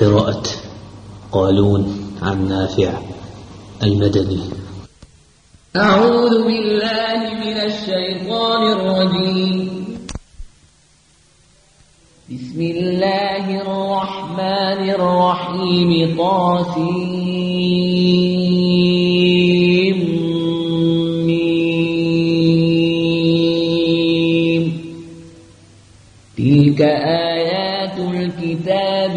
قراءة قالون عن نافع المدني. أعوذ بالله من الشيطان الرجيم. بسم الله الرحمن الرحيم. طاسيم. تلك آيات الكتاب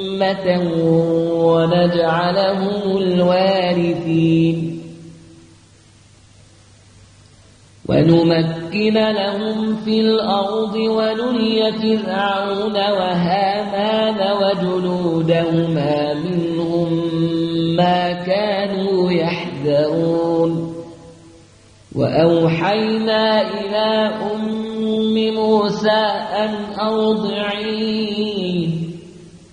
ونجعلهم الوارثين ونمكن لهم في الأرض ونري فرعون وهامان وجنودهما منهم ما كانوا يحذرون وأوحينا إلى أم موسى أن أرضعيه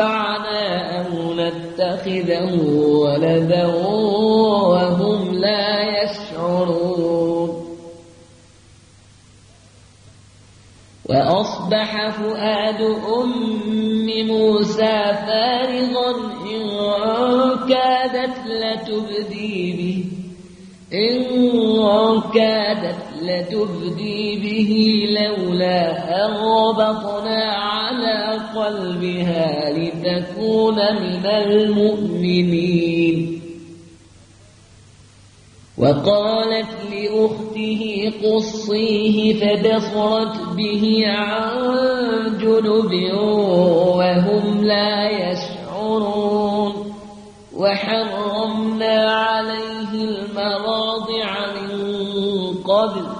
ينفعنا أو نتخذه ولدا وهم لا يشعرون. وأصبح فؤاد أم موسى فارغا إن كادت لتبدي به إن كادت لتبدي به لولا على قلبها لتكون من المؤمنين. وقالت لأخته قصيه فبصرت به عن جنب وهم لا يشعرون. وحرمنا عليه المراضع من قبل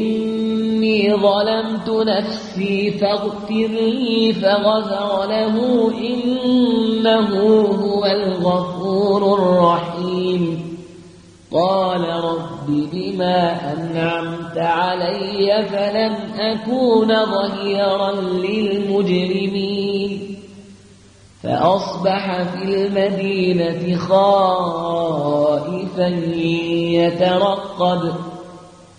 ظلمت نفسي فاغفر لي فغفر له إنه هو الغفور الرحيم. قال رب بما أنعمت علي فلم أكون ظهيرا للمجرمين. فأصبح في المدينة خائفا يترقب.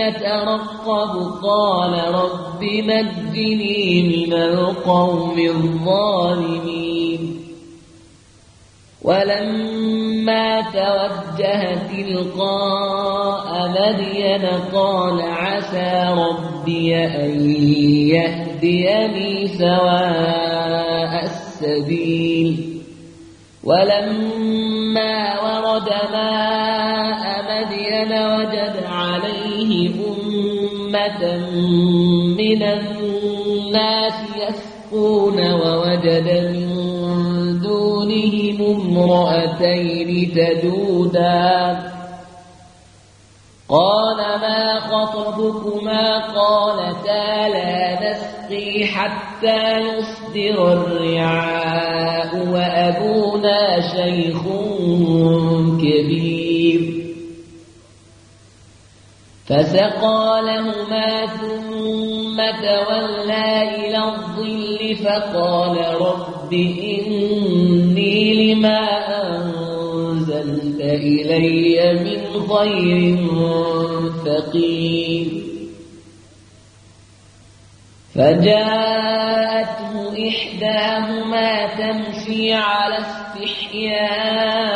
يترقب قال رب نجني من القوم الظالمين. ولما توجه تلقاء مدين قال عسى ربي أن يهديني سواء السبيل. ولما ورد ماء مدين وجد من الناس يسقون ووجد من دونهم امرأتين تدودان قال ما خطبكما؟ قالتا لا نسقي حتى يصدر الرعاء وأبونا شيخ كبير. فسقى لهما ثم تولى إلى الظل فقال رب إني لما أنزلت إلي من خير فقير. فجاءته إحداهما تمشي على استحياء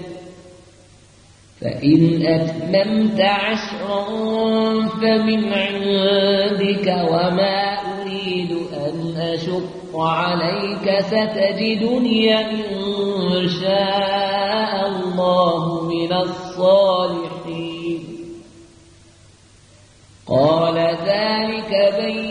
فإن أتممت عشرا فمن عندك وما أريد أن أشق عليك ستجدني إن شاء الله من الصالحين. قال ذلك بيني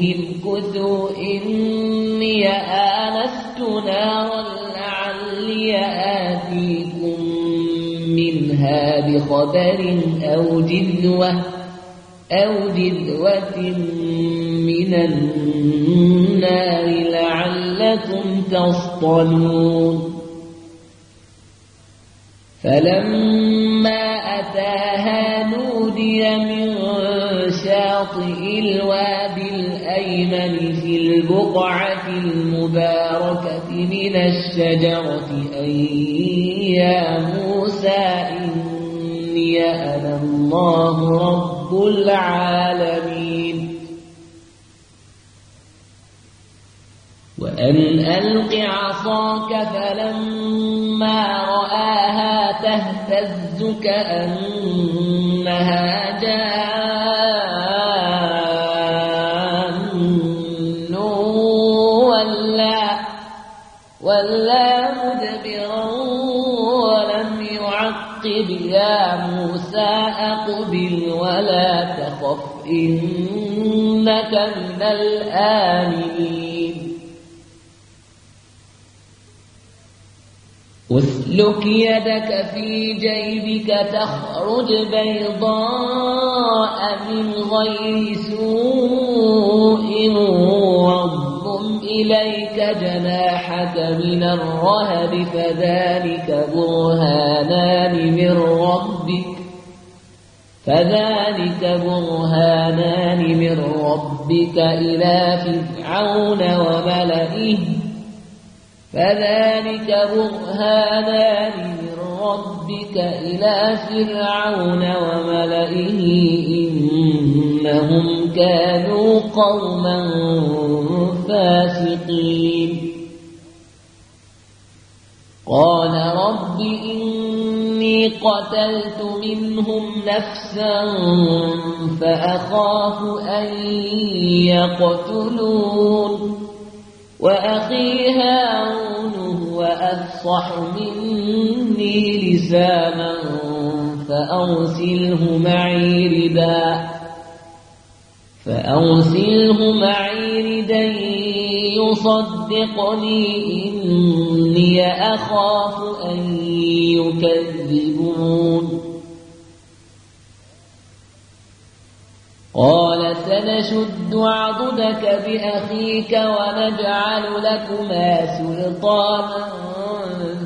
لأهلهم كثوا إني آنست نارا لعلي آتيكم منها بخبر أو جذوة أو جذوة من النار لعلكم تصطلون. فلما أتاها نودي من شاطئ الوادي الأيمن في البقعة المباركة من الشجرة أن يا موسى إني أنا الله رب العالمين. وأن ألق عصاك فلما رآها تهتز كأنها جان أقبل ولا تخف إنك من الآمنين. أسلك يدك في جيبك تخرج بيضاء من غير سوء واضم إليك جناحك من الرهب فذلك برهانان من ربك. فذلك برهانان من ربك إلى فرعون وملئه. فذلك برهانان من ربك إلى فرعون وملئه. إنهم كانوا قوما فاسقين. قال رب إني قتلت منهم نفسا فأخاف أن يقتلون. وأخي هارون هو أفصح مني لسانا فأرسله معي ردا فأرسله معي ردا يصدقني إني أخاف أن يكذبون. قال سنشد عضدك بأخيك ونجعل لكما سلطانا.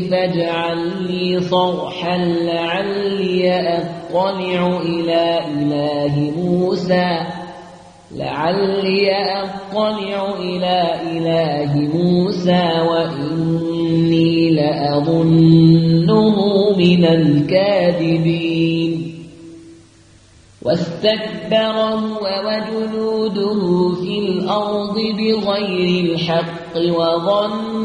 فاجعل لي صرحا لعلي أطلع إلى إله موسى. لعلي أطلع إلى إله موسى وإني لأظنه من الكاذبين. واستكبر هو وجنوده في الأرض بغير الحق وظنوا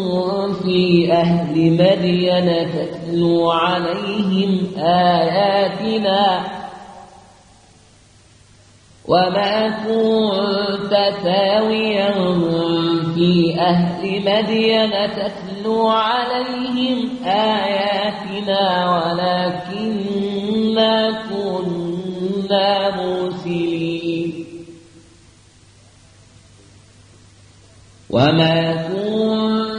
في أهل مدين تتلو عليهم آياتنا وما كنت ثاويا في أهل مدين تتلو عليهم آياتنا ولكننا كنا مرسلين. وما كنت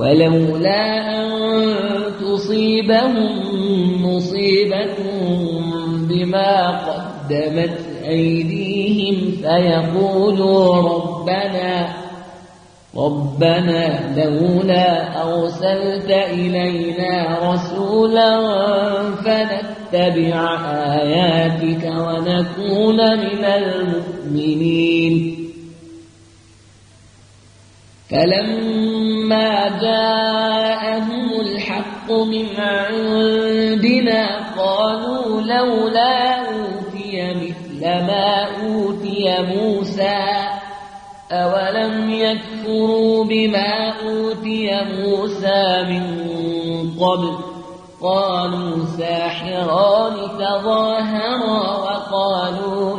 ولولا أن تصيبهم مصيبة بما قدمت أيديهم فيقولوا ربنا ربنا لولا أرسلت إلينا رسولا فنتبع آياتك ونكون من المؤمنين. فلما جاءهم الحق من عندنا قالوا لولا أوتي مثل ما أوتي موسى أولم يكفروا بما أوتي موسى من قبل قالوا ساحران تظاهرا وقالوا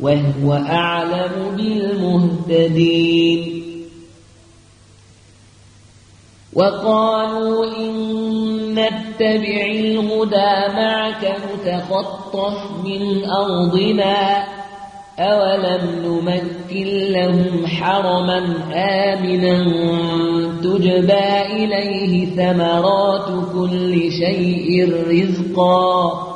وهو أعلم بالمهتدين. وقالوا إن نتبع الهدى معك نتخطف من أرضنا أولم نمكن لهم حرما آمنا تجبى إليه ثمرات كل شيء رزقا.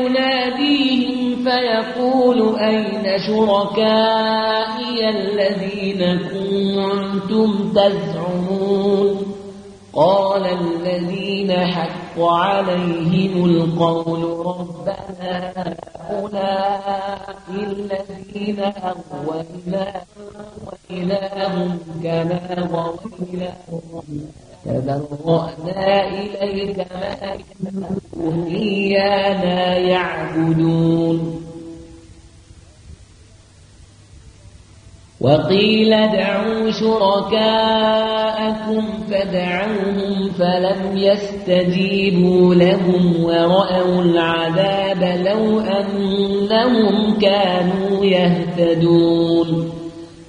فيقول أين شركائي الذين كنتم تزعمون قال الذين حق عليهم القول ربنا هؤلاء الذين أغوينا وإلههم كما غويناهم تبرأنا إليك ما كانوا إيانا يعبدون وقيل ادعوا شركاءكم فدعوهم فلم يستجيبوا لهم ورأوا العذاب لو أنهم كانوا يهتدون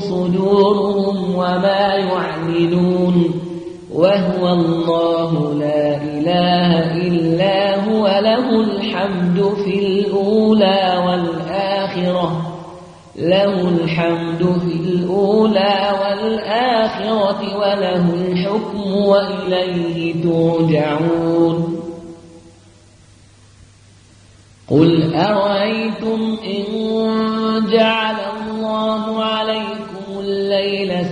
صدورهم وما يعلنون وهو الله لا إله إلا هو له الحمد في الأولى والآخرة له الحمد في الأولى والآخرة وله الحكم وإليه ترجعون قل أرأيتم إن جعل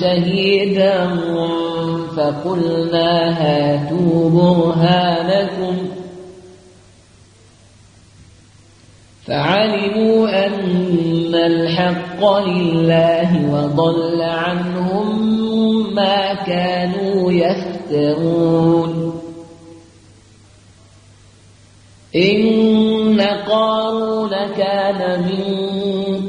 شهيدا فقلنا هاتوا برهانكم فعلموا أن الحق لله وضل عنهم ما كانوا يفترون إن قارون كان من